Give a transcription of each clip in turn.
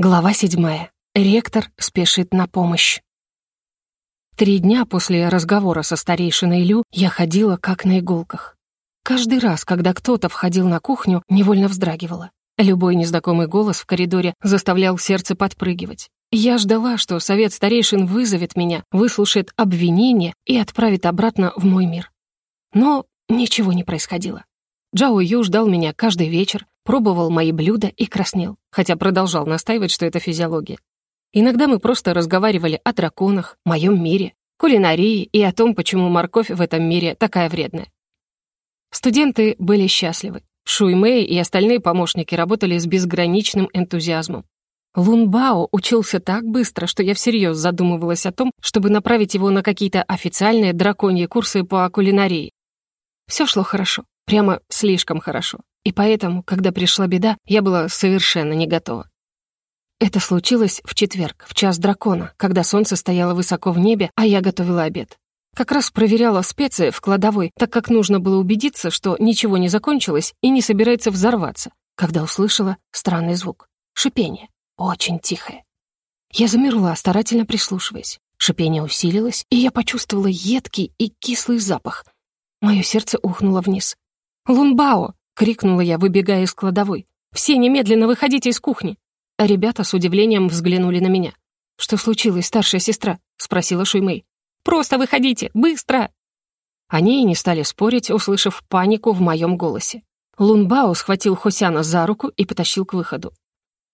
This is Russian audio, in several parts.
Глава седьмая. Ректор спешит на помощь. Три дня после разговора со старейшиной Лю я ходила как на иголках. Каждый раз, когда кто-то входил на кухню, невольно вздрагивала. Любой незнакомый голос в коридоре заставлял сердце подпрыгивать. Я ждала, что совет старейшин вызовет меня, выслушает обвинение и отправит обратно в мой мир. Но ничего не происходило. Джао Ю ждал меня каждый вечер, пробовал мои блюда и краснел, хотя продолжал настаивать, что это физиология. Иногда мы просто разговаривали о драконах, моем мире, кулинарии и о том, почему морковь в этом мире такая вредная. Студенты были счастливы. Шуй Мэй и остальные помощники работали с безграничным энтузиазмом. Лун Бао учился так быстро, что я всерьез задумывалась о том, чтобы направить его на какие-то официальные драконьи курсы по кулинарии. Все шло хорошо, прямо слишком хорошо. И поэтому, когда пришла беда, я была совершенно не готова. Это случилось в четверг, в час дракона, когда солнце стояло высоко в небе, а я готовила обед. Как раз проверяла специи в кладовой, так как нужно было убедиться, что ничего не закончилось и не собирается взорваться, когда услышала странный звук. Шипение. Очень тихое. Я замерла, старательно прислушиваясь. Шипение усилилось, и я почувствовала едкий и кислый запах. Мое сердце ухнуло вниз. «Лунбао!» крикнула я, выбегая из кладовой. «Все немедленно выходите из кухни!» А ребята с удивлением взглянули на меня. «Что случилось, старшая сестра?» — спросила Шуймэй. «Просто выходите! Быстро!» Они и не стали спорить, услышав панику в моем голосе. Лунбао схватил Хосяна за руку и потащил к выходу.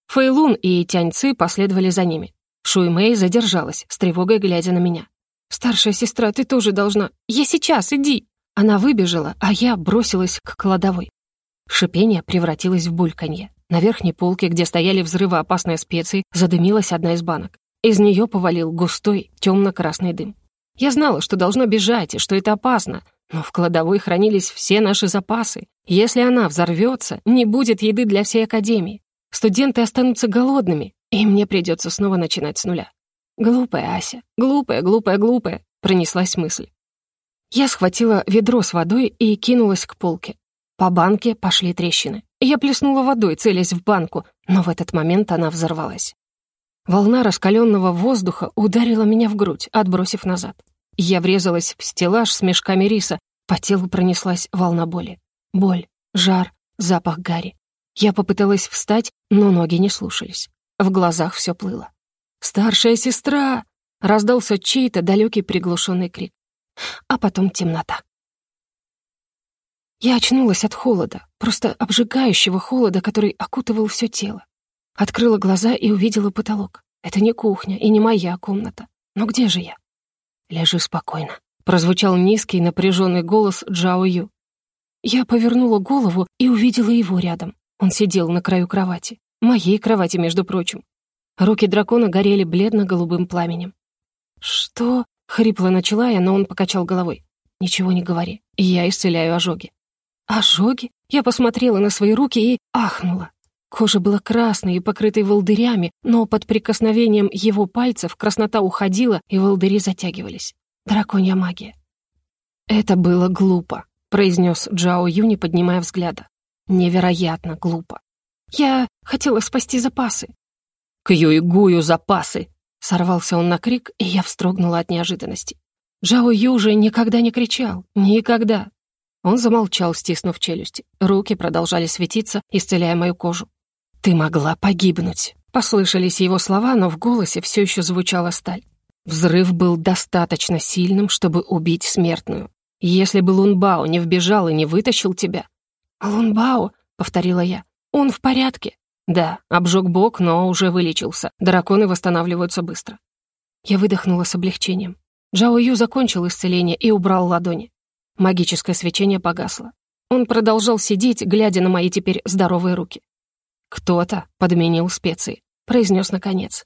Фэйлун и Тяньцы последовали за ними. Шуймэй задержалась, с тревогой глядя на меня. «Старшая сестра, ты тоже должна... Я сейчас, иди!» Она выбежала, а я бросилась к кладовой. Шипение превратилось в бульканье. На верхней полке, где стояли взрывоопасные специи, задымилась одна из банок. Из нее повалил густой темно-красный дым. Я знала, что должно бежать и что это опасно, но в кладовой хранились все наши запасы. Если она взорвется, не будет еды для всей академии. Студенты останутся голодными, и мне придется снова начинать с нуля. Глупая Ася, глупая, глупая, глупая, пронеслась мысль. Я схватила ведро с водой и кинулась к полке. По банке пошли трещины. Я плеснула водой, целясь в банку, но в этот момент она взорвалась. Волна раскаленного воздуха ударила меня в грудь, отбросив назад. Я врезалась в стеллаж с мешками риса, по телу пронеслась волна боли. Боль, жар, запах гари. Я попыталась встать, но ноги не слушались. В глазах все плыло. «Старшая сестра!» — раздался чей-то далекий приглушенный крик. А потом темнота. Я очнулась от холода, просто обжигающего холода, который окутывал все тело. Открыла глаза и увидела потолок. Это не кухня и не моя комната. Но где же я? «Лежи спокойно», — прозвучал низкий напряженный голос Джао Ю. Я повернула голову и увидела его рядом. Он сидел на краю кровати. Моей кровати, между прочим. Руки дракона горели бледно-голубым пламенем. «Что?» — хрипло начала я, но он покачал головой. «Ничего не говори. Я исцеляю ожоги». Ожоги? Я посмотрела на свои руки и ахнула. Кожа была красной и покрытой волдырями, но под прикосновением его пальцев краснота уходила, и волдыри затягивались. Драконья магия. «Это было глупо», — произнес Джао Юни, поднимая взгляда. «Невероятно глупо. Я хотела спасти запасы». «К Юйгую запасы!» — сорвался он на крик, и я вздрогнула от неожиданности. Джао Ю уже никогда не кричал. Никогда. Он замолчал, стиснув челюсти. Руки продолжали светиться, исцеляя мою кожу. «Ты могла погибнуть!» Послышались его слова, но в голосе все еще звучала сталь. Взрыв был достаточно сильным, чтобы убить смертную. Если бы Лунбао не вбежал и не вытащил тебя... «Лунбао?» — повторила я. «Он в порядке?» «Да, обжег бок, но уже вылечился. Драконы восстанавливаются быстро». Я выдохнула с облегчением. Джао Ю закончил исцеление и убрал ладони. Магическое свечение погасло. Он продолжал сидеть, глядя на мои теперь здоровые руки. «Кто-то подменил специи», — произнес наконец.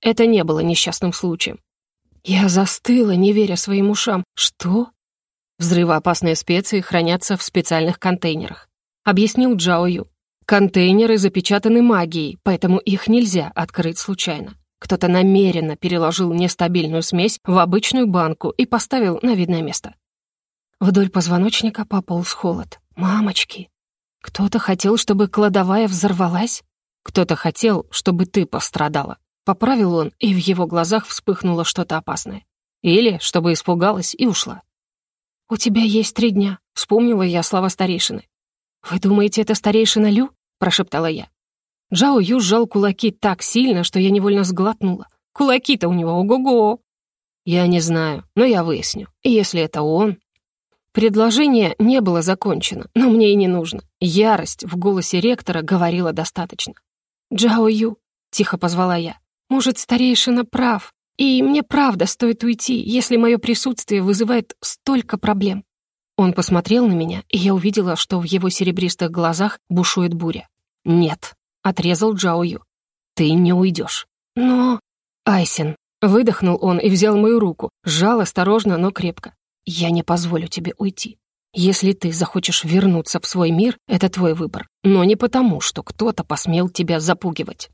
Это не было несчастным случаем. Я застыла, не веря своим ушам. «Что?» «Взрывоопасные специи хранятся в специальных контейнерах», — объяснил Джао Ю. «Контейнеры запечатаны магией, поэтому их нельзя открыть случайно. Кто-то намеренно переложил нестабильную смесь в обычную банку и поставил на видное место. Вдоль позвоночника пополз холод. «Мамочки! Кто-то хотел, чтобы кладовая взорвалась? Кто-то хотел, чтобы ты пострадала. Поправил он, и в его глазах вспыхнуло что-то опасное. Или чтобы испугалась и ушла. «У тебя есть три дня», — вспомнила я слова старейшины. «Вы думаете, это старейшина Лю?» — прошептала я. Джао Ю сжал кулаки так сильно, что я невольно сглотнула. Кулаки-то у него ого-го. Я не знаю, но я выясню. Если это он... Предложение не было закончено, но мне и не нужно. Ярость в голосе ректора говорила достаточно. «Джао Ю», — тихо позвала я, — «может, старейшина прав, и мне правда стоит уйти, если мое присутствие вызывает столько проблем». Он посмотрел на меня, и я увидела, что в его серебристых глазах бушует буря. «Нет», — отрезал Джао Ю, — «ты не уйдешь». «Но...» «Айсен», — выдохнул он и взял мою руку, сжал осторожно, но крепко. «Я не позволю тебе уйти. Если ты захочешь вернуться в свой мир, это твой выбор, но не потому, что кто-то посмел тебя запугивать».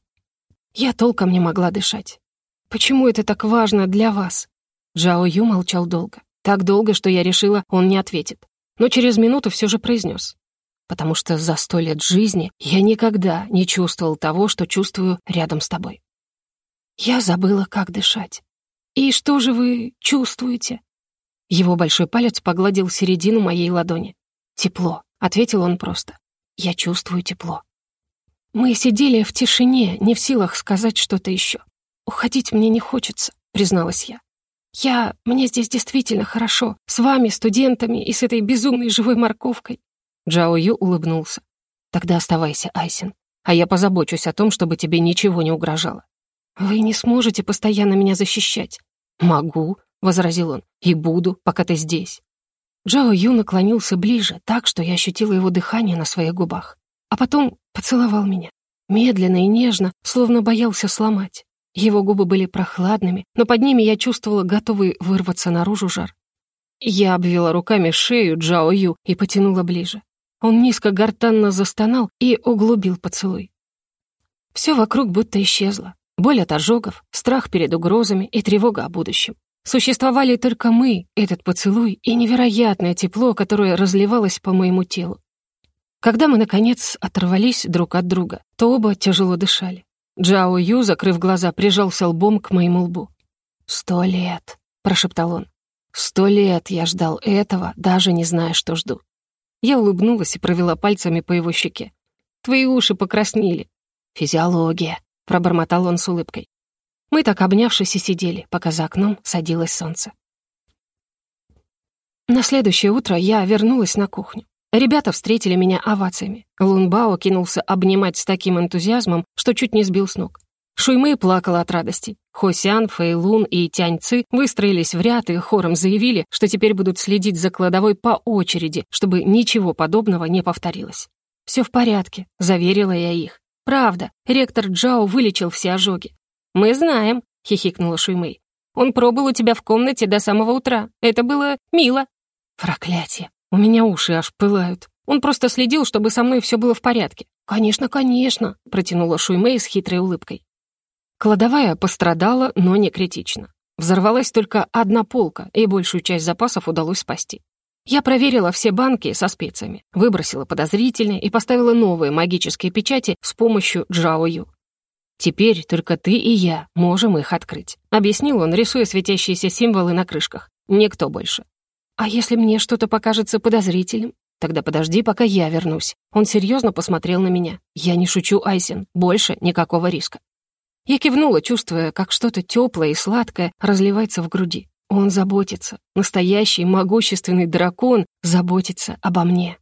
Я толком не могла дышать. «Почему это так важно для вас?» Джао Ю молчал долго. Так долго, что я решила, он не ответит. Но через минуту все же произнес. «Потому что за сто лет жизни я никогда не чувствовал того, что чувствую рядом с тобой. Я забыла, как дышать. «И что же вы чувствуете?» Его большой палец погладил середину моей ладони. «Тепло», — ответил он просто. «Я чувствую тепло». Мы сидели в тишине, не в силах сказать что-то еще. «Уходить мне не хочется», — призналась я. «Я... Мне здесь действительно хорошо. С вами, студентами и с этой безумной живой морковкой». Джао Ю улыбнулся. «Тогда оставайся, Айсин, а я позабочусь о том, чтобы тебе ничего не угрожало. «Вы не сможете постоянно меня защищать». «Могу», — возразил он, — «и буду, пока ты здесь». Джао Ю наклонился ближе, так, что я ощутила его дыхание на своих губах. А потом поцеловал меня. Медленно и нежно, словно боялся сломать. Его губы были прохладными, но под ними я чувствовала готовый вырваться наружу жар. Я обвела руками шею Джао Ю и потянула ближе. Он низко гортанно застонал и углубил поцелуй. Все вокруг будто исчезло. Боль от ожогов, страх перед угрозами и тревога о будущем. Существовали только мы, этот поцелуй и невероятное тепло, которое разливалось по моему телу. Когда мы, наконец, оторвались друг от друга, то оба тяжело дышали. Джао Ю, закрыв глаза, прижался лбом к моему лбу. «Сто лет», — прошептал он. «Сто лет я ждал этого, даже не зная, что жду». Я улыбнулась и провела пальцами по его щеке. «Твои уши покраснели». «Физиология», — пробормотал он с улыбкой. Мы так обнявшись и сидели, пока за окном садилось солнце. На следующее утро я вернулась на кухню. Ребята встретили меня овациями. Лунбао кинулся обнимать с таким энтузиазмом, что чуть не сбил с ног. Шуймэй плакала от радости. Хосян, Фэйлун и Тяньцы выстроились в ряд и хором заявили, что теперь будут следить за кладовой по очереди, чтобы ничего подобного не повторилось. «Все в порядке», — заверила я их. «Правда, ректор Джао вылечил все ожоги». «Мы знаем», — хихикнула Шуймэй. «Он пробыл у тебя в комнате до самого утра. Это было мило». «Проклятие! У меня уши аж пылают. Он просто следил, чтобы со мной все было в порядке». «Конечно, конечно», — протянула Шуймэй с хитрой улыбкой. Кладовая пострадала, но не критично. Взорвалась только одна полка, и большую часть запасов удалось спасти. Я проверила все банки со специями, выбросила подозрительные и поставила новые магические печати с помощью Джао Ю. «Теперь только ты и я можем их открыть», — объяснил он, рисуя светящиеся символы на крышках. «Никто больше». «А если мне что-то покажется подозрительным?» «Тогда подожди, пока я вернусь». Он серьезно посмотрел на меня. «Я не шучу, Айсен. Больше никакого риска». Я кивнула, чувствуя, как что-то теплое и сладкое разливается в груди. Он заботится. Настоящий могущественный дракон заботится обо мне.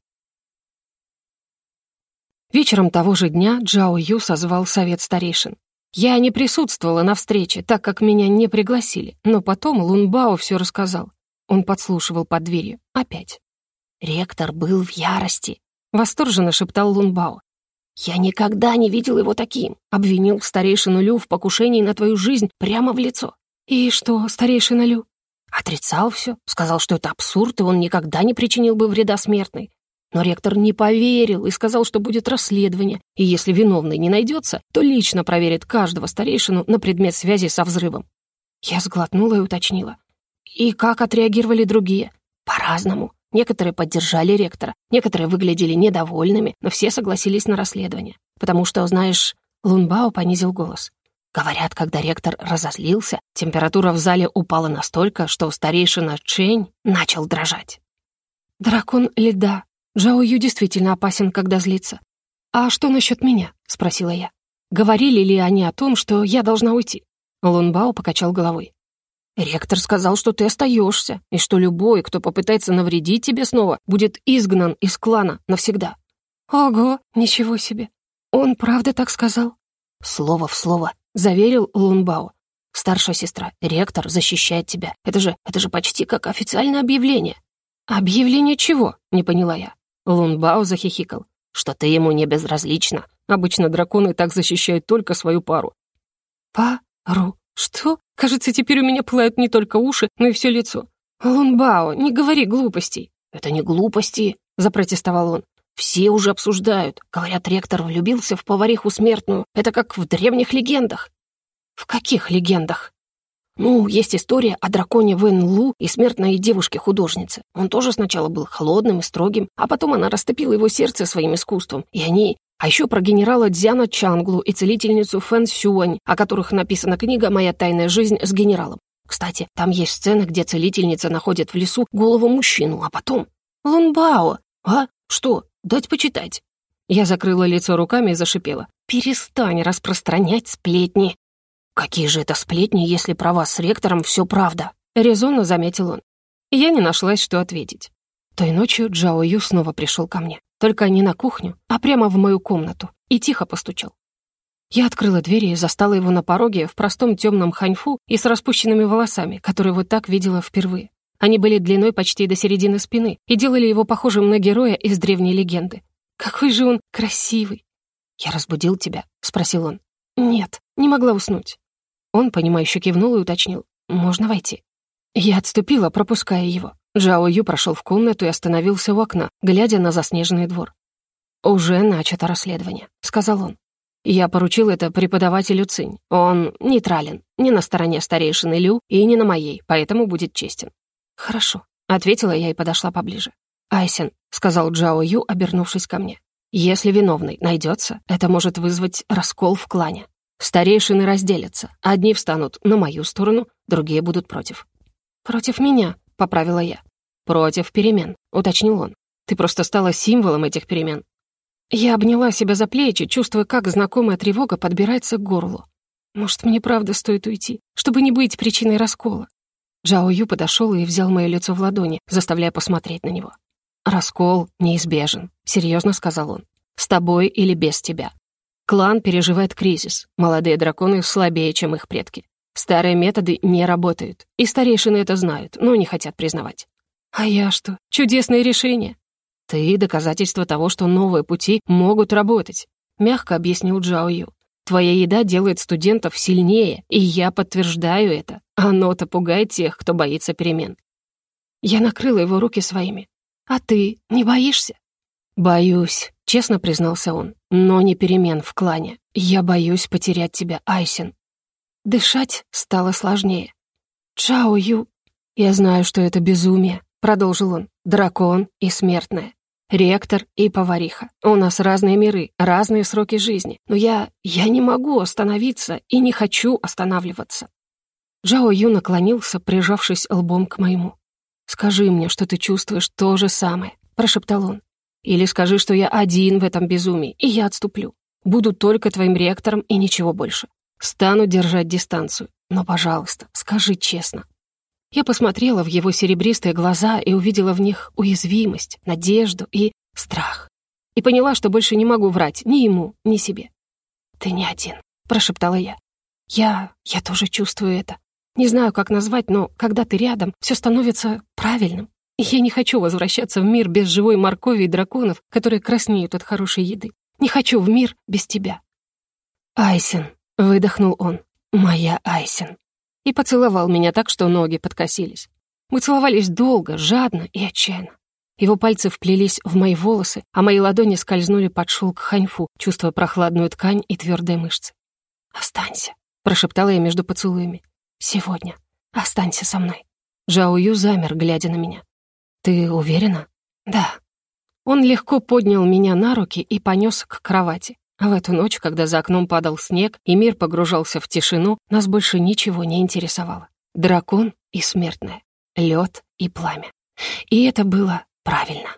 Вечером того же дня Джао Ю созвал совет старейшин. Я не присутствовала на встрече, так как меня не пригласили, но потом Лун Бао все рассказал. Он подслушивал под дверью. Опять. «Ректор был в ярости», — восторженно шептал Лун Бао. «Я никогда не видел его таким», — обвинил старейшину Лю в покушении на твою жизнь прямо в лицо. «И что, старейшина Лю?» Отрицал все, сказал, что это абсурд, и он никогда не причинил бы вреда смертной. Но ректор не поверил и сказал, что будет расследование, и если виновный не найдется, то лично проверит каждого старейшину на предмет связи со взрывом. Я сглотнула и уточнила. И как отреагировали другие? По-разному. Некоторые поддержали ректора, некоторые выглядели недовольными, но все согласились на расследование. Потому что, знаешь, Лунбао понизил голос. Говорят, когда ректор разозлился, температура в зале упала настолько, что старейшина Чень начал дрожать. «Дракон льда. Джао Ю действительно опасен, когда злится. А что насчет меня?» — спросила я. «Говорили ли они о том, что я должна уйти?» Лунбао покачал головой. «Ректор сказал, что ты остаешься, и что любой, кто попытается навредить тебе снова, будет изгнан из клана навсегда». «Ого, ничего себе! Он правда так сказал?» «Слово в слово», — заверил Лунбао. «Старшая сестра, ректор защищает тебя. Это же, это же почти как официальное объявление». «Объявление чего?» — не поняла я. Лунбао захихикал. «Что ты ему не безразлична. Обычно драконы так защищают только свою пару». «Пару? Что? Кажется, теперь у меня пылают не только уши, но и все лицо. Лунбао, не говори глупостей». «Это не глупости», — запротестовал он. Все уже обсуждают. Говорят, ректор влюбился в повариху смертную. Это как в древних легендах. В каких легендах? Ну, есть история о драконе Вэн Лу и смертной девушке-художнице. Он тоже сначала был холодным и строгим, а потом она растопила его сердце своим искусством, и они... А еще про генерала Дзяна Чанглу и целительницу Фэн Сюань, о которых написана книга «Моя тайная жизнь с генералом». Кстати, там есть сцена, где целительница находит в лесу голову мужчину, а потом... Лунбао! А? Что? Дать почитать». Я закрыла лицо руками и зашипела. «Перестань распространять сплетни». «Какие же это сплетни, если про вас с ректором все правда?» Резонно заметил он. Я не нашлась, что ответить. Той ночью Джао Ю снова пришел ко мне. Только не на кухню, а прямо в мою комнату. И тихо постучал. Я открыла дверь и застала его на пороге в простом темном ханьфу и с распущенными волосами, которые вот так видела впервые. Они были длиной почти до середины спины и делали его похожим на героя из древней легенды. Какой же он красивый! «Я разбудил тебя?» — спросил он. «Нет, не могла уснуть». Он, понимающе кивнул и уточнил. «Можно войти?» Я отступила, пропуская его. Джао Ю прошел в комнату и остановился у окна, глядя на заснеженный двор. «Уже начато расследование», — сказал он. Я поручил это преподавателю Цинь. Он нейтрален, не на стороне старейшины Лю и не на моей, поэтому будет честен. «Хорошо», — ответила я и подошла поближе. «Айсен», — сказал Джао Ю, обернувшись ко мне. «Если виновный найдется, это может вызвать раскол в клане. Старейшины разделятся. Одни встанут на мою сторону, другие будут против». «Против меня», — поправила я. «Против перемен», — уточнил он. «Ты просто стала символом этих перемен». Я обняла себя за плечи, чувствуя, как знакомая тревога подбирается к горлу. Может, мне правда стоит уйти, чтобы не быть причиной раскола? Джао Ю подошел и взял мое лицо в ладони, заставляя посмотреть на него. «Раскол неизбежен», — серьезно сказал он. «С тобой или без тебя. Клан переживает кризис. Молодые драконы слабее, чем их предки. Старые методы не работают, и старейшины это знают, но не хотят признавать. А я что? Чудесное решение. Ты — доказательство того, что новые пути могут работать, мягко объяснил Джао Ю. Твоя еда делает студентов сильнее, и я подтверждаю это. Оно-то пугает тех, кто боится перемен. Я накрыла его руки своими. А ты не боишься? Боюсь, честно признался он, но не перемен в клане. Я боюсь потерять тебя, Айсен. Дышать стало сложнее. Чао Ю. Я знаю, что это безумие, продолжил он. Дракон и смертная ректор и повариха. У нас разные миры, разные сроки жизни. Но я... я не могу остановиться и не хочу останавливаться». Джао Ю наклонился, прижавшись лбом к моему. «Скажи мне, что ты чувствуешь то же самое», — прошептал он. «Или скажи, что я один в этом безумии, и я отступлю. Буду только твоим ректором и ничего больше. Стану держать дистанцию. Но, пожалуйста, скажи честно, я посмотрела в его серебристые глаза и увидела в них уязвимость, надежду и страх. И поняла, что больше не могу врать ни ему, ни себе. «Ты не один», — прошептала я. «Я... я тоже чувствую это. Не знаю, как назвать, но когда ты рядом, все становится правильным. И я не хочу возвращаться в мир без живой моркови и драконов, которые краснеют от хорошей еды. Не хочу в мир без тебя». «Айсен», — выдохнул он, — «моя Айсен» и поцеловал меня так, что ноги подкосились. Мы целовались долго, жадно и отчаянно. Его пальцы вплелись в мои волосы, а мои ладони скользнули под шелк ханьфу, чувствуя прохладную ткань и твердые мышцы. «Останься», — прошептала я между поцелуями. «Сегодня. Останься со мной». Жао Ю замер, глядя на меня. «Ты уверена?» «Да». Он легко поднял меня на руки и понес к кровати, А в эту ночь, когда за окном падал снег и мир погружался в тишину, нас больше ничего не интересовало. Дракон и смертное, лед и пламя. И это было правильно.